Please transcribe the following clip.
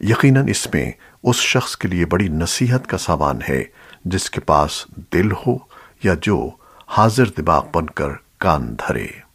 یقیناً اس میں اس شخص کے لیے بڑی نصیحت کا سامان ہے، جس کے پاس دل ہو یا جو حاضر دماغ بن کر کان دھرے۔